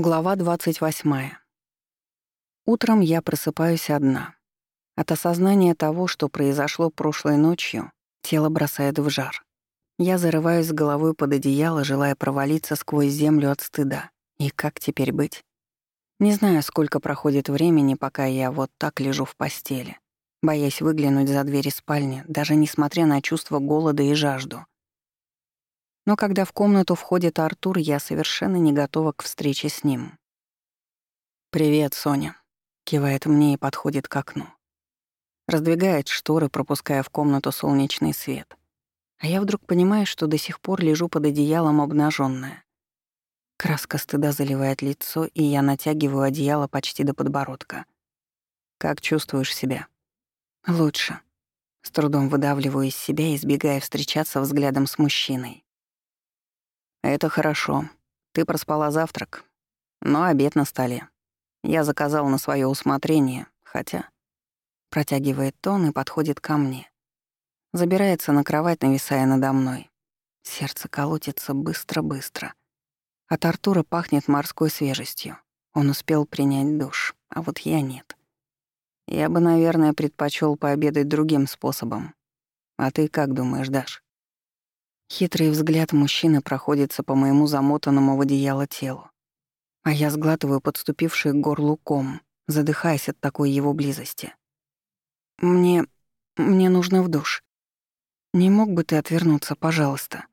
Глава 28. Утром я просыпаюсь одна. От осознания того, что произошло прошлой ночью, тело бросает в жар. Я зарываюсь головой под одеяло, желая провалиться сквозь землю от стыда. И как теперь быть? Не знаю, сколько проходит времени, пока я вот так лежу в постели, боясь выглянуть за двери спальни, даже несмотря на чувство голода и жажду. Но когда в комнату входит Артур, я совершенно не готова к встрече с ним. «Привет, Соня», — кивает мне и подходит к окну. Раздвигает шторы, пропуская в комнату солнечный свет. А я вдруг понимаю, что до сих пор лежу под одеялом обнаженная. Краска стыда заливает лицо, и я натягиваю одеяло почти до подбородка. «Как чувствуешь себя?» «Лучше». С трудом выдавливаю из себя, избегая встречаться взглядом с мужчиной. «Это хорошо. Ты проспала завтрак. Но обед на столе. Я заказал на свое усмотрение, хотя...» Протягивает тон и подходит ко мне. Забирается на кровать, нависая надо мной. Сердце колотится быстро-быстро. От Артура пахнет морской свежестью. Он успел принять душ, а вот я нет. Я бы, наверное, предпочел пообедать другим способом. А ты как думаешь, Даш? Хитрый взгляд мужчины проходится по моему замотанному в одеяло телу. А я сглатываю подступивший к горлу ком, задыхаясь от такой его близости. «Мне... мне нужно в душ. Не мог бы ты отвернуться, пожалуйста?»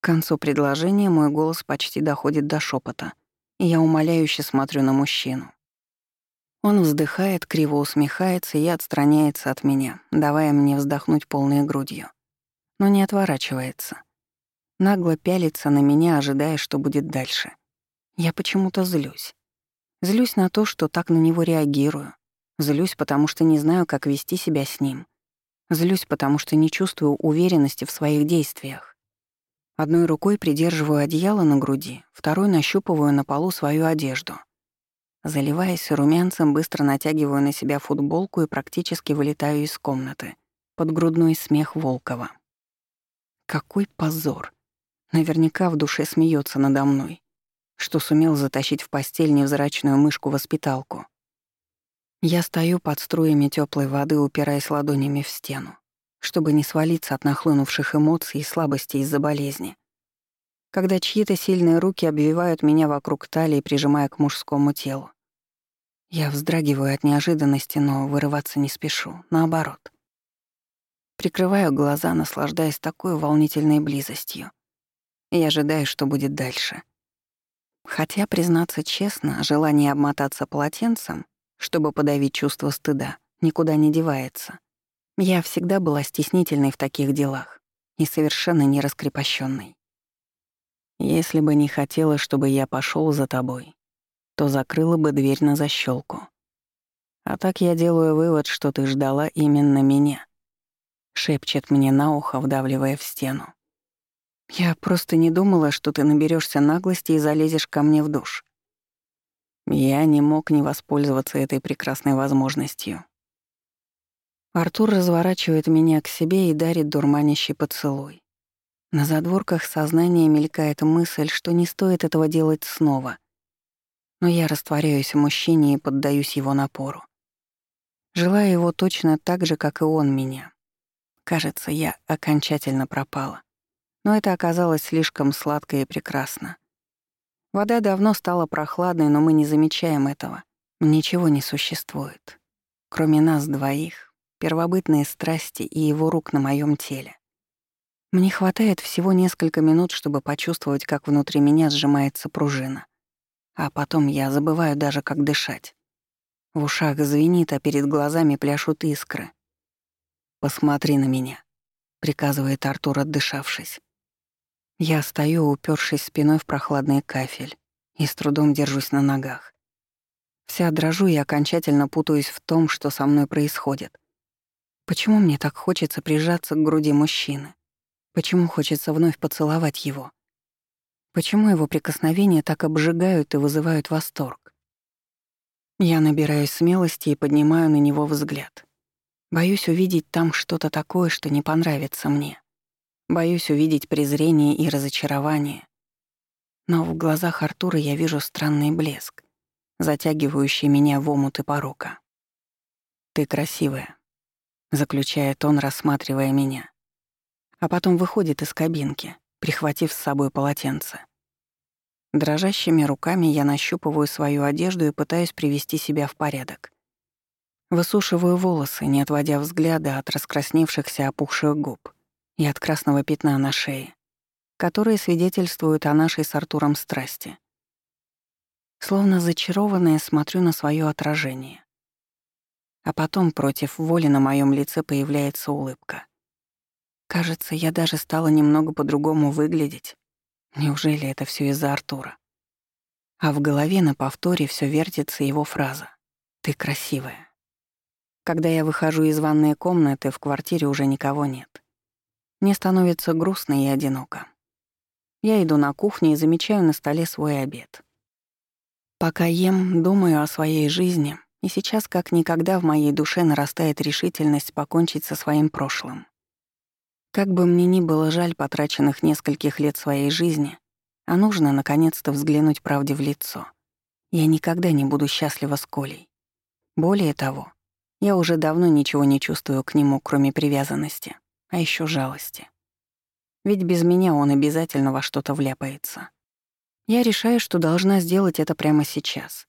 К концу предложения мой голос почти доходит до шепота, и я умоляюще смотрю на мужчину. Он вздыхает, криво усмехается и отстраняется от меня, давая мне вздохнуть полной грудью но не отворачивается. Нагло пялится на меня, ожидая, что будет дальше. Я почему-то злюсь. Злюсь на то, что так на него реагирую. Злюсь, потому что не знаю, как вести себя с ним. Злюсь, потому что не чувствую уверенности в своих действиях. Одной рукой придерживаю одеяло на груди, второй нащупываю на полу свою одежду. Заливаясь румянцем, быстро натягиваю на себя футболку и практически вылетаю из комнаты под грудной смех Волкова. Какой позор. Наверняка в душе смеется надо мной, что сумел затащить в постель невзрачную мышку-воспиталку. Я стою под струями теплой воды, упираясь ладонями в стену, чтобы не свалиться от нахлынувших эмоций и слабости из-за болезни. Когда чьи-то сильные руки обвивают меня вокруг талии, прижимая к мужскому телу. Я вздрагиваю от неожиданности, но вырываться не спешу, наоборот — Прикрываю глаза, наслаждаясь такой волнительной близостью. И ожидаю, что будет дальше. Хотя, признаться честно, желание обмотаться полотенцем, чтобы подавить чувство стыда, никуда не девается. Я всегда была стеснительной в таких делах и совершенно не раскрепощенной. Если бы не хотела, чтобы я пошел за тобой, то закрыла бы дверь на защелку. А так я делаю вывод, что ты ждала именно меня шепчет мне на ухо, вдавливая в стену. Я просто не думала, что ты наберешься наглости и залезешь ко мне в душ. Я не мог не воспользоваться этой прекрасной возможностью. Артур разворачивает меня к себе и дарит дурманящий поцелуй. На задворках сознания мелькает мысль, что не стоит этого делать снова. Но я растворяюсь в мужчине и поддаюсь его напору. Желаю его точно так же, как и он меня. Кажется, я окончательно пропала. Но это оказалось слишком сладко и прекрасно. Вода давно стала прохладной, но мы не замечаем этого. Ничего не существует. Кроме нас двоих, первобытные страсти и его рук на моем теле. Мне хватает всего несколько минут, чтобы почувствовать, как внутри меня сжимается пружина. А потом я забываю даже, как дышать. В ушах звенит, а перед глазами пляшут искры. «Посмотри на меня», — приказывает Артур, отдышавшись. Я стою, упершись спиной в прохладный кафель, и с трудом держусь на ногах. Вся дрожу и окончательно путаюсь в том, что со мной происходит. Почему мне так хочется прижаться к груди мужчины? Почему хочется вновь поцеловать его? Почему его прикосновения так обжигают и вызывают восторг? Я набираюсь смелости и поднимаю на него взгляд. Боюсь увидеть там что-то такое, что не понравится мне. Боюсь увидеть презрение и разочарование. Но в глазах Артура я вижу странный блеск, затягивающий меня в омуты порока. «Ты красивая», — заключает он, рассматривая меня. А потом выходит из кабинки, прихватив с собой полотенце. Дрожащими руками я нащупываю свою одежду и пытаюсь привести себя в порядок. Высушиваю волосы, не отводя взгляда от раскрасневшихся опухших губ и от красного пятна на шее, которые свидетельствуют о нашей с Артуром страсти. Словно зачарованная смотрю на свое отражение. А потом против воли на моем лице появляется улыбка. Кажется, я даже стала немного по-другому выглядеть. Неужели это все из-за Артура? А в голове на повторе все вертится его фраза «Ты красивая». Когда я выхожу из ванной комнаты, в квартире уже никого нет. Мне становится грустно и одиноко. Я иду на кухню и замечаю на столе свой обед. Пока ем, думаю о своей жизни, и сейчас как никогда в моей душе нарастает решительность покончить со своим прошлым. Как бы мне ни было жаль потраченных нескольких лет своей жизни, а нужно наконец-то взглянуть правде в лицо. Я никогда не буду счастлива с Колей. Более того, я уже давно ничего не чувствую к нему, кроме привязанности а еще жалости. Ведь без меня он обязательно во что-то вляпается. Я решаю, что должна сделать это прямо сейчас.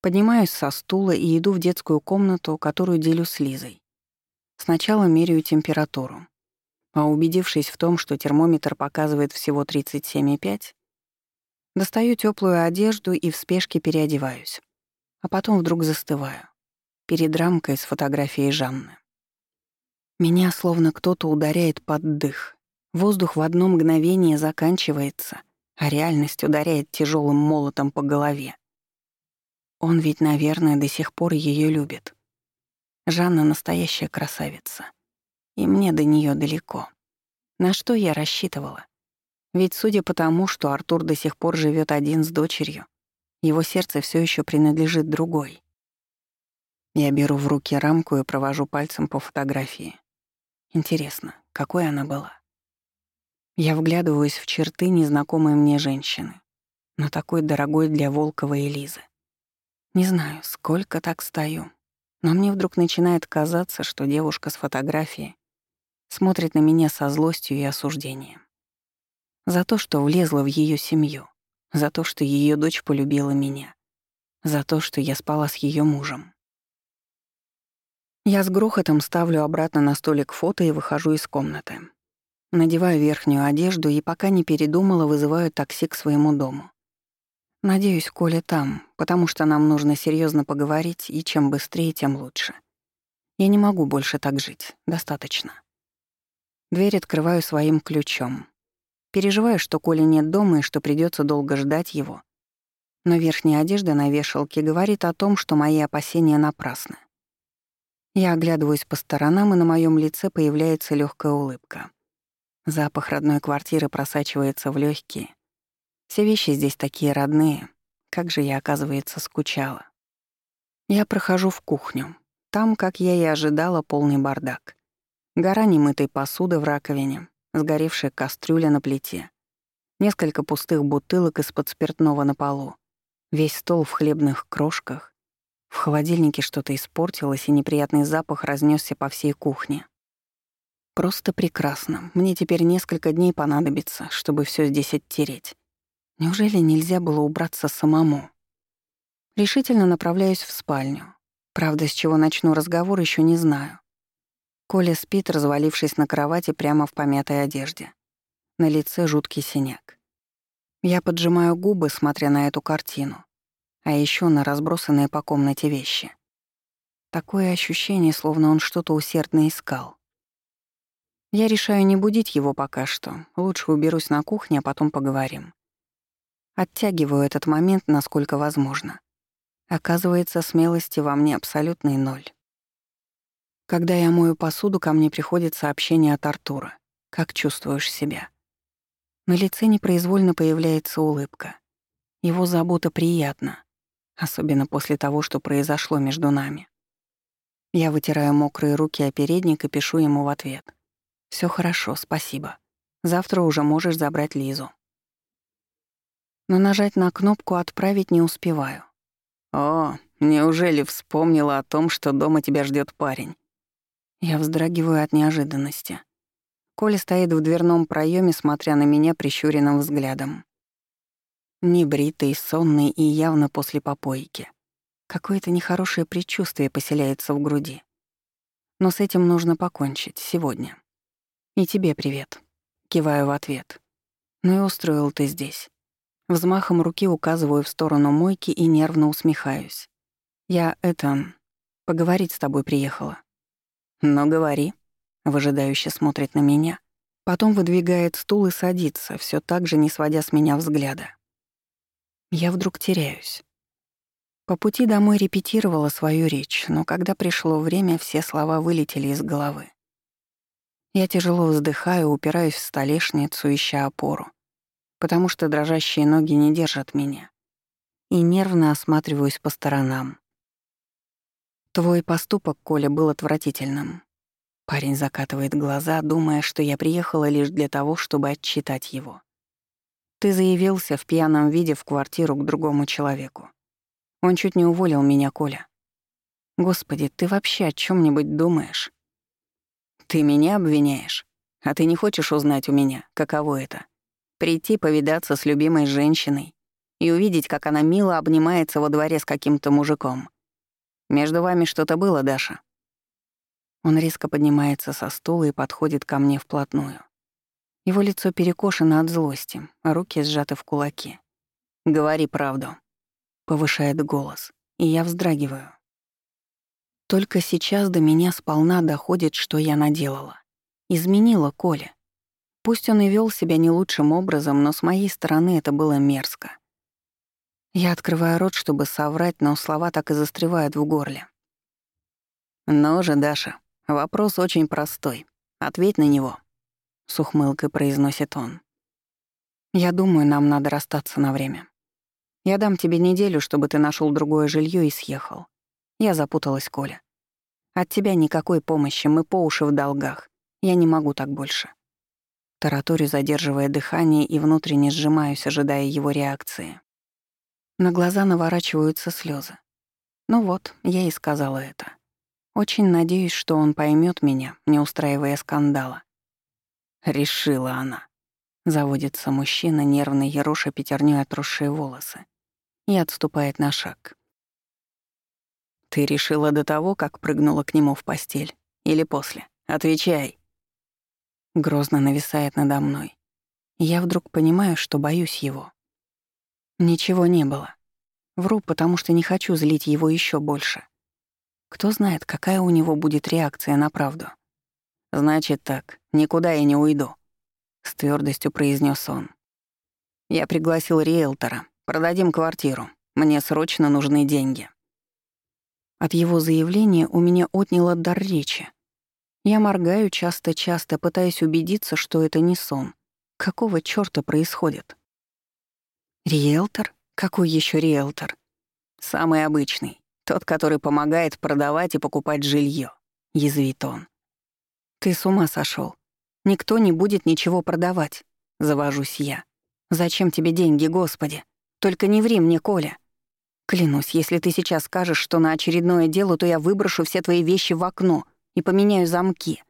Поднимаюсь со стула и иду в детскую комнату, которую делю с Лизой. Сначала меряю температуру. А убедившись в том, что термометр показывает всего 37,5, достаю теплую одежду и в спешке переодеваюсь. А потом вдруг застываю. Перед рамкой с фотографией Жанны. Меня словно кто-то ударяет под дых. Воздух в одно мгновение заканчивается, а реальность ударяет тяжелым молотом по голове. Он ведь, наверное, до сих пор ее любит. Жанна настоящая красавица. И мне до нее далеко. На что я рассчитывала? Ведь судя по тому, что Артур до сих пор живет один с дочерью, его сердце все еще принадлежит другой. Я беру в руки рамку и провожу пальцем по фотографии. Интересно, какой она была? Я вглядываюсь в черты незнакомой мне женщины, но такой дорогой для Волкова и Лизы. Не знаю, сколько так стою, но мне вдруг начинает казаться, что девушка с фотографии смотрит на меня со злостью и осуждением. За то, что влезла в ее семью, за то, что ее дочь полюбила меня, за то, что я спала с ее мужем. Я с грохотом ставлю обратно на столик фото и выхожу из комнаты. Надеваю верхнюю одежду и, пока не передумала, вызываю такси к своему дому. Надеюсь, Коля там, потому что нам нужно серьезно поговорить, и чем быстрее, тем лучше. Я не могу больше так жить. Достаточно. Дверь открываю своим ключом. Переживаю, что Коля нет дома и что придется долго ждать его. Но верхняя одежда на вешалке говорит о том, что мои опасения напрасны. Я оглядываюсь по сторонам, и на моем лице появляется легкая улыбка. Запах родной квартиры просачивается в легкие. Все вещи здесь такие родные. Как же я, оказывается, скучала. Я прохожу в кухню. Там, как я и ожидала, полный бардак. Гора немытой посуды в раковине, сгоревшая кастрюля на плите, несколько пустых бутылок из-под спиртного на полу, весь стол в хлебных крошках, в холодильнике что-то испортилось, и неприятный запах разнесся по всей кухне. Просто прекрасно. Мне теперь несколько дней понадобится, чтобы все здесь оттереть. Неужели нельзя было убраться самому? Решительно направляюсь в спальню. Правда, с чего начну разговор, еще не знаю. Коля спит, развалившись на кровати прямо в помятой одежде. На лице жуткий синяк. Я поджимаю губы, смотря на эту картину а еще на разбросанные по комнате вещи. Такое ощущение, словно он что-то усердно искал. Я решаю не будить его пока что. Лучше уберусь на кухню, а потом поговорим. Оттягиваю этот момент, насколько возможно. Оказывается, смелости во мне абсолютный ноль. Когда я мою посуду, ко мне приходит сообщение от Артура. «Как чувствуешь себя?» На лице непроизвольно появляется улыбка. Его забота приятна особенно после того, что произошло между нами. Я вытираю мокрые руки о передник и пишу ему в ответ. Все хорошо, спасибо. Завтра уже можешь забрать Лизу». но нажать на кнопку «Отправить» не успеваю. «О, неужели вспомнила о том, что дома тебя ждет парень?» Я вздрагиваю от неожиданности. Коля стоит в дверном проеме, смотря на меня прищуренным взглядом. Небритый, сонный и явно после попойки. Какое-то нехорошее предчувствие поселяется в груди. Но с этим нужно покончить сегодня. И тебе привет. Киваю в ответ. Ну и устроил ты здесь. Взмахом руки указываю в сторону мойки и нервно усмехаюсь. Я, это, поговорить с тобой приехала. Но говори. Выжидающе смотрит на меня. Потом выдвигает стул и садится, все так же не сводя с меня взгляда. Я вдруг теряюсь. По пути домой репетировала свою речь, но когда пришло время, все слова вылетели из головы. Я тяжело вздыхаю, упираюсь в столешницу, ища опору, потому что дрожащие ноги не держат меня, и нервно осматриваюсь по сторонам. Твой поступок, Коля, был отвратительным. Парень закатывает глаза, думая, что я приехала лишь для того, чтобы отчитать его. Ты заявился в пьяном виде в квартиру к другому человеку. Он чуть не уволил меня, Коля. Господи, ты вообще о чем нибудь думаешь? Ты меня обвиняешь? А ты не хочешь узнать у меня, каково это? Прийти повидаться с любимой женщиной и увидеть, как она мило обнимается во дворе с каким-то мужиком. Между вами что-то было, Даша?» Он резко поднимается со стула и подходит ко мне вплотную. Его лицо перекошено от злости, а руки сжаты в кулаки. «Говори правду», повышает голос, и я вздрагиваю. Только сейчас до меня сполна доходит, что я наделала. Изменила Коля. Пусть он и вел себя не лучшим образом, но с моей стороны это было мерзко. Я открываю рот, чтобы соврать, но слова так и застревают в горле. «Ну же, Даша, вопрос очень простой. Ответь на него», — с ухмылкой произносит он. «Я думаю, нам надо расстаться на время. Я дам тебе неделю, чтобы ты нашел другое жилье и съехал. Я запуталась, Коля. От тебя никакой помощи, мы по уши в долгах. Я не могу так больше. Тараторю, задерживая дыхание и внутренне сжимаюсь, ожидая его реакции. На глаза наворачиваются слезы. Ну вот, я и сказала это. Очень надеюсь, что он поймет меня, не устраивая скандала. Решила она. Заводится мужчина, нервно ероша пятернёй отросшие волосы и отступает на шаг. «Ты решила до того, как прыгнула к нему в постель? Или после? Отвечай!» Грозно нависает надо мной. Я вдруг понимаю, что боюсь его. Ничего не было. Вру, потому что не хочу злить его еще больше. Кто знает, какая у него будет реакция на правду. «Значит так, никуда я не уйду», — с твердостью произнес он. Я пригласил риэлтора, Продадим квартиру. Мне срочно нужны деньги». От его заявления у меня отняло дар речи. Я моргаю часто-часто, пытаясь убедиться, что это не сон. Какого чёрта происходит? Риэлтор? Какой еще риэлтор? Самый обычный. Тот, который помогает продавать и покупать жилье. Язвит он. Ты с ума сошел. Никто не будет ничего продавать. Завожусь я. Зачем тебе деньги, Господи? Только не ври мне, Коля. Клянусь, если ты сейчас скажешь, что на очередное дело, то я выброшу все твои вещи в окно и поменяю замки.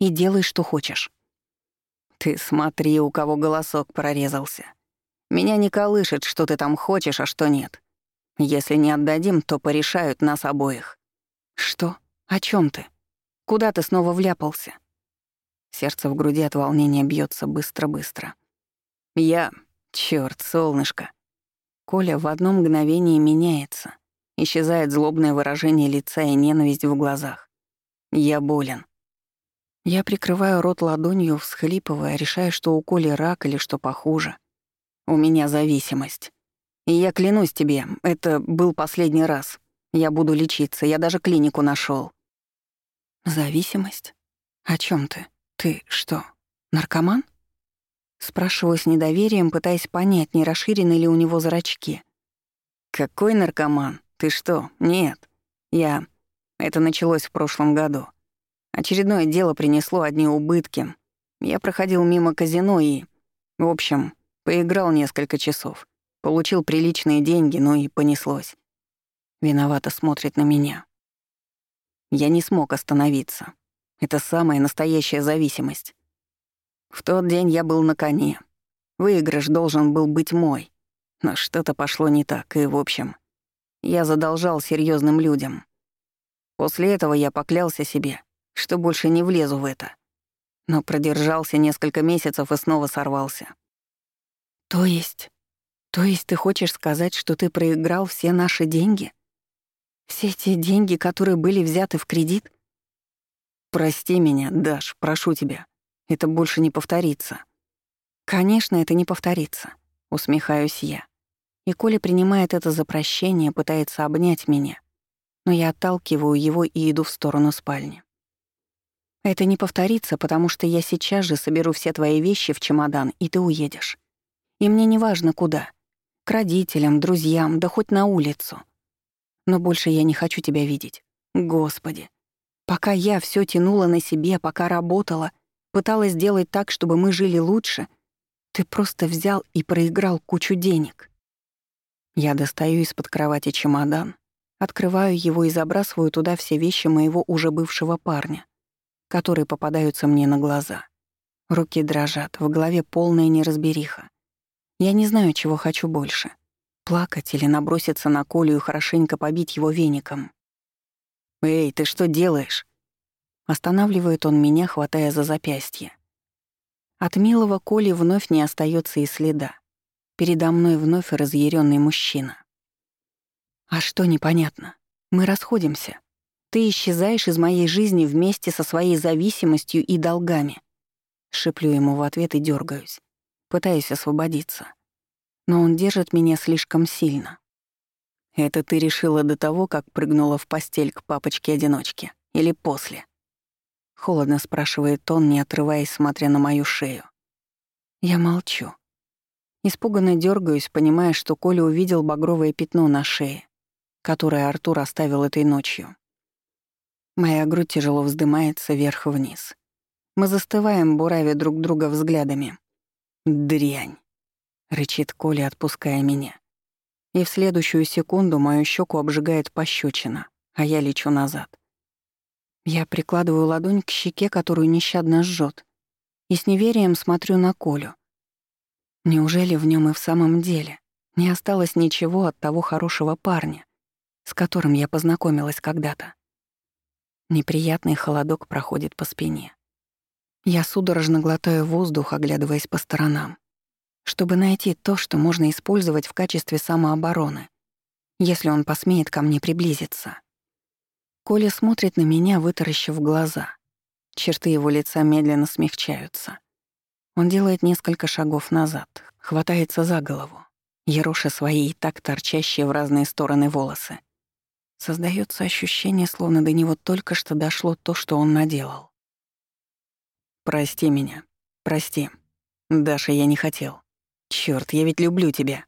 И делай, что хочешь. Ты смотри, у кого голосок прорезался. Меня не колышет, что ты там хочешь, а что нет. Если не отдадим, то порешают нас обоих. Что? О чем ты? Куда ты снова вляпался? Сердце в груди от волнения бьется быстро-быстро. Я... Чёрт, солнышко. Коля в одно мгновение меняется. Исчезает злобное выражение лица и ненависть в глазах. Я болен. Я прикрываю рот ладонью, всхлипывая, решая, что у Коли рак или что похуже. У меня зависимость. И я клянусь тебе, это был последний раз. Я буду лечиться, я даже клинику нашел. Зависимость? О чем ты? Ты что, наркоман? Спрашиваю с недоверием, пытаясь понять, не расширены ли у него зрачки. «Какой наркоман? Ты что? Нет. Я... Это началось в прошлом году. Очередное дело принесло одни убытки. Я проходил мимо казино и... В общем, поиграл несколько часов. Получил приличные деньги, ну и понеслось. Виновато смотрит на меня. Я не смог остановиться. Это самая настоящая зависимость. В тот день я был на коне. Выигрыш должен был быть мой. Но что-то пошло не так, и, в общем, я задолжал серьезным людям. После этого я поклялся себе, что больше не влезу в это. Но продержался несколько месяцев и снова сорвался. То есть... То есть ты хочешь сказать, что ты проиграл все наши деньги? Все те деньги, которые были взяты в кредит? Прости меня, Даш, прошу тебя. Это больше не повторится. Конечно, это не повторится, усмехаюсь я. И Коля принимает это за прощение, пытается обнять меня, но я отталкиваю его и иду в сторону спальни. Это не повторится, потому что я сейчас же соберу все твои вещи в чемодан, и ты уедешь. И мне не важно куда. К родителям, друзьям, да хоть на улицу. Но больше я не хочу тебя видеть. Господи. Пока я все тянула на себе, пока работала, пыталась сделать так, чтобы мы жили лучше, ты просто взял и проиграл кучу денег. Я достаю из-под кровати чемодан, открываю его и забрасываю туда все вещи моего уже бывшего парня, которые попадаются мне на глаза. Руки дрожат, в голове полная неразбериха. Я не знаю, чего хочу больше — плакать или наброситься на Колю и хорошенько побить его веником. «Эй, ты что делаешь?» Останавливает он меня, хватая за запястье. От милого Коли вновь не остается и следа. Передо мной вновь разъяренный мужчина. «А что непонятно? Мы расходимся. Ты исчезаешь из моей жизни вместе со своей зависимостью и долгами». Шиплю ему в ответ и дергаюсь, пытаюсь освободиться. Но он держит меня слишком сильно. «Это ты решила до того, как прыгнула в постель к папочке-одиночке? Или после?» Холодно спрашивает он, не отрываясь, смотря на мою шею. Я молчу. Испуганно дергаюсь, понимая, что Коля увидел багровое пятно на шее, которое Артур оставил этой ночью. Моя грудь тяжело вздымается вверх-вниз. Мы застываем, буравя друг друга взглядами. «Дрянь!» — рычит Коля, отпуская меня. И в следующую секунду мою щеку обжигает пощечина, а я лечу назад. Я прикладываю ладонь к щеке, которую нещадно жжет, и с неверием смотрю на Колю. Неужели в нем и в самом деле не осталось ничего от того хорошего парня, с которым я познакомилась когда-то? Неприятный холодок проходит по спине. Я судорожно глотаю воздух, оглядываясь по сторонам, чтобы найти то, что можно использовать в качестве самообороны, если он посмеет ко мне приблизиться. Коля смотрит на меня, вытаращив глаза. Черты его лица медленно смягчаются. Он делает несколько шагов назад, хватается за голову, ероша свои и так торчащие в разные стороны волосы. Создается ощущение, словно до него только что дошло то, что он наделал. «Прости меня. Прости. Даша, я не хотел. Чёрт, я ведь люблю тебя».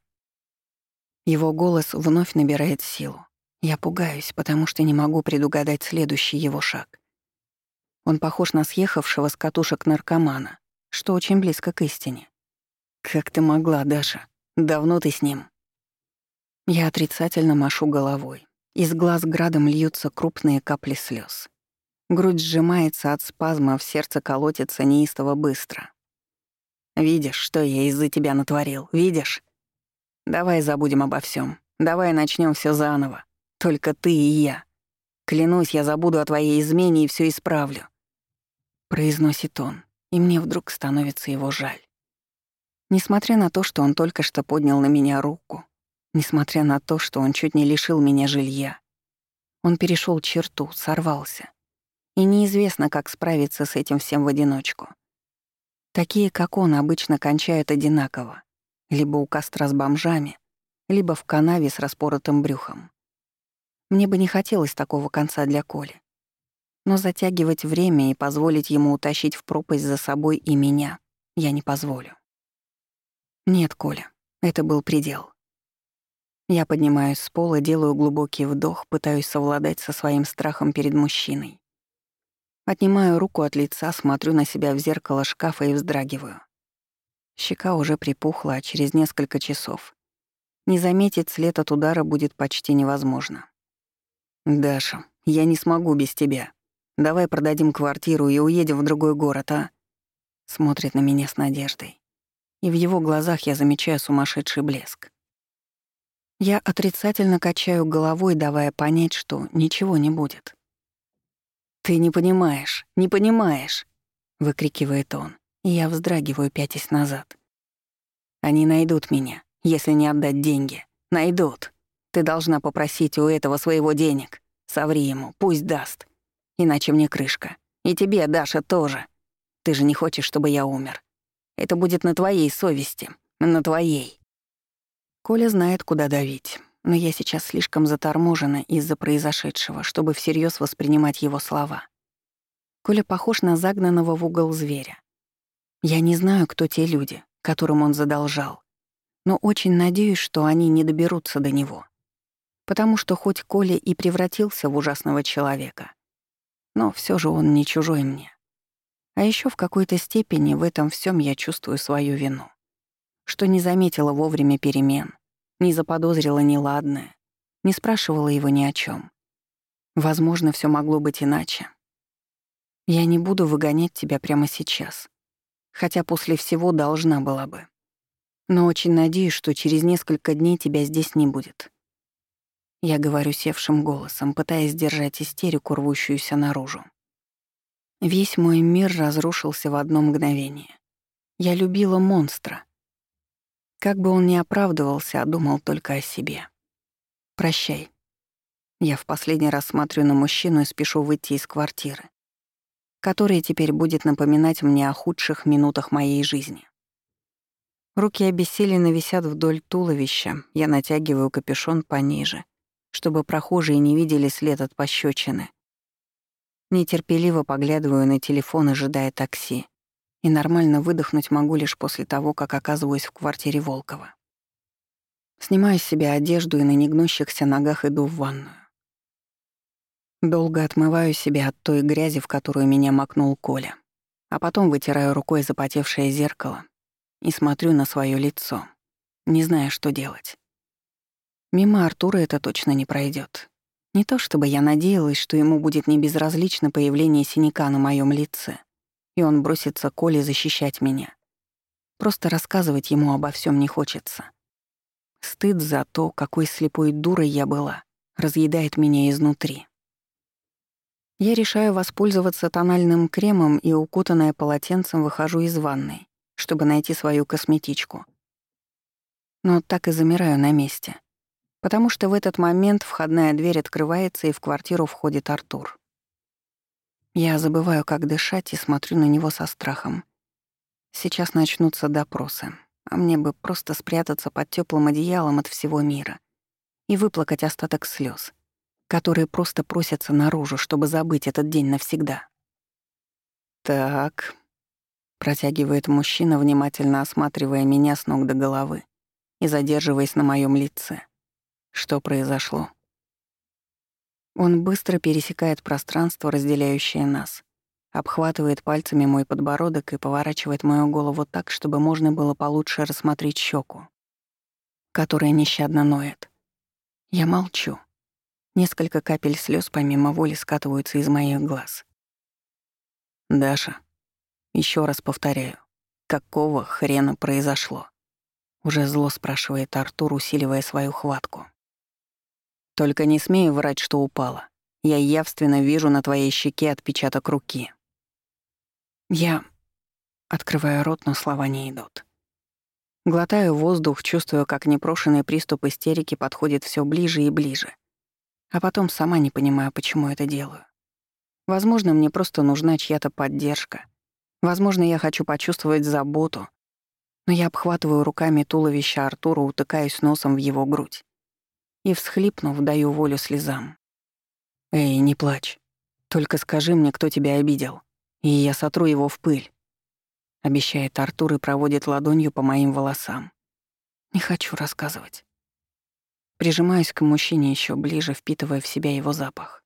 Его голос вновь набирает силу. Я пугаюсь, потому что не могу предугадать следующий его шаг. Он похож на съехавшего с катушек наркомана, что очень близко к истине. «Как ты могла, Даша? Давно ты с ним?» Я отрицательно машу головой. Из глаз градом льются крупные капли слез. Грудь сжимается от спазма, в сердце колотится неистово быстро. «Видишь, что я из-за тебя натворил? Видишь? Давай забудем обо всем. Давай начнем все заново. Только ты и я. Клянусь, я забуду о твоей измене и все исправлю. Произносит он, и мне вдруг становится его жаль. Несмотря на то, что он только что поднял на меня руку, несмотря на то, что он чуть не лишил меня жилья, он перешел черту, сорвался. И неизвестно, как справиться с этим всем в одиночку. Такие, как он, обычно кончают одинаково. Либо у костра с бомжами, либо в канаве с распоротым брюхом. Мне бы не хотелось такого конца для Коли. Но затягивать время и позволить ему утащить в пропасть за собой и меня я не позволю. Нет, Коля, это был предел. Я поднимаюсь с пола, делаю глубокий вдох, пытаюсь совладать со своим страхом перед мужчиной. Отнимаю руку от лица, смотрю на себя в зеркало шкафа и вздрагиваю. Щека уже припухла, а через несколько часов Не заметить след от удара будет почти невозможно. «Даша, я не смогу без тебя. Давай продадим квартиру и уедем в другой город, а?» Смотрит на меня с надеждой. И в его глазах я замечаю сумасшедший блеск. Я отрицательно качаю головой, давая понять, что ничего не будет. «Ты не понимаешь, не понимаешь!» — выкрикивает он, и я вздрагиваю, пятясь назад. «Они найдут меня, если не отдать деньги. Найдут. Ты должна попросить у этого своего денег. Соври ему, пусть даст. Иначе мне крышка. И тебе, Даша, тоже. Ты же не хочешь, чтобы я умер. Это будет на твоей совести. На твоей». Коля знает, куда давить, но я сейчас слишком заторможена из-за произошедшего, чтобы всерьез воспринимать его слова. Коля похож на загнанного в угол зверя. Я не знаю, кто те люди, которым он задолжал, но очень надеюсь, что они не доберутся до него. Потому что хоть Коля и превратился в ужасного человека, но все же он не чужой мне. А еще в какой-то степени в этом всем я чувствую свою вину что не заметила вовремя перемен, не заподозрила неладное, не спрашивала его ни о чем. Возможно, все могло быть иначе. Я не буду выгонять тебя прямо сейчас, хотя после всего должна была бы. Но очень надеюсь, что через несколько дней тебя здесь не будет. Я говорю севшим голосом, пытаясь сдержать истерику, рвущуюся наружу. Весь мой мир разрушился в одно мгновение. Я любила монстра, как бы он ни оправдывался, а думал только о себе. «Прощай». Я в последний раз смотрю на мужчину и спешу выйти из квартиры, которая теперь будет напоминать мне о худших минутах моей жизни. Руки обессиленно висят вдоль туловища, я натягиваю капюшон пониже, чтобы прохожие не видели след от пощечины. Нетерпеливо поглядываю на телефон, ожидая такси и нормально выдохнуть могу лишь после того, как оказываюсь в квартире Волкова. Снимаю с себя одежду и на негнущихся ногах иду в ванную. Долго отмываю себя от той грязи, в которую меня макнул Коля, а потом вытираю рукой запотевшее зеркало и смотрю на свое лицо, не зная, что делать. Мимо Артура это точно не пройдет. Не то чтобы я надеялась, что ему будет небезразлично появление синяка на моем лице — и он бросится к Коле защищать меня. Просто рассказывать ему обо всем не хочется. Стыд за то, какой слепой дурой я была, разъедает меня изнутри. Я решаю воспользоваться тональным кремом и, укутанная полотенцем, выхожу из ванной, чтобы найти свою косметичку. Но так и замираю на месте, потому что в этот момент входная дверь открывается, и в квартиру входит Артур. Я забываю, как дышать, и смотрю на него со страхом. Сейчас начнутся допросы, а мне бы просто спрятаться под теплым одеялом от всего мира и выплакать остаток слез, которые просто просятся наружу, чтобы забыть этот день навсегда. «Так», — протягивает мужчина, внимательно осматривая меня с ног до головы и задерживаясь на моем лице. Что произошло? Он быстро пересекает пространство, разделяющее нас, обхватывает пальцами мой подбородок и поворачивает мою голову так, чтобы можно было получше рассмотреть щеку, которая нещадно ноет. Я молчу. Несколько капель слез помимо воли скатываются из моих глаз. «Даша, еще раз повторяю, какого хрена произошло?» Уже зло спрашивает Артур, усиливая свою хватку. Только не смей врать, что упала. Я явственно вижу на твоей щеке отпечаток руки. Я... Открываю рот, но слова не идут. Глотаю воздух, чувствую, как непрошенный приступ истерики подходит все ближе и ближе. А потом сама не понимаю, почему это делаю. Возможно, мне просто нужна чья-то поддержка. Возможно, я хочу почувствовать заботу. Но я обхватываю руками туловище Артура, утыкаюсь носом в его грудь и, всхлипнув, даю волю слезам. «Эй, не плачь. Только скажи мне, кто тебя обидел, и я сотру его в пыль», — обещает Артур и проводит ладонью по моим волосам. Не хочу рассказывать. Прижимаюсь к мужчине еще ближе, впитывая в себя его запах.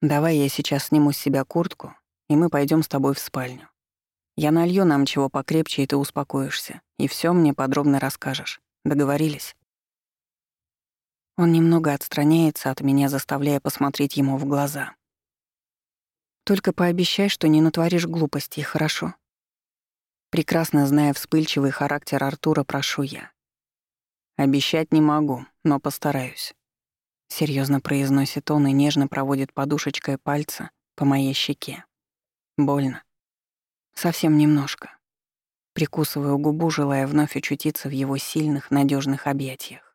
«Давай я сейчас сниму с себя куртку, и мы пойдем с тобой в спальню. Я налью нам чего покрепче, и ты успокоишься, и все мне подробно расскажешь. Договорились?» Он немного отстраняется от меня, заставляя посмотреть ему в глаза. «Только пообещай, что не натворишь глупостей, хорошо?» Прекрасно зная вспыльчивый характер Артура, прошу я. «Обещать не могу, но постараюсь», — серьезно произносит он и нежно проводит подушечкой пальца по моей щеке. Больно. Совсем немножко. Прикусываю губу, желая вновь очутиться в его сильных, надежных объятиях.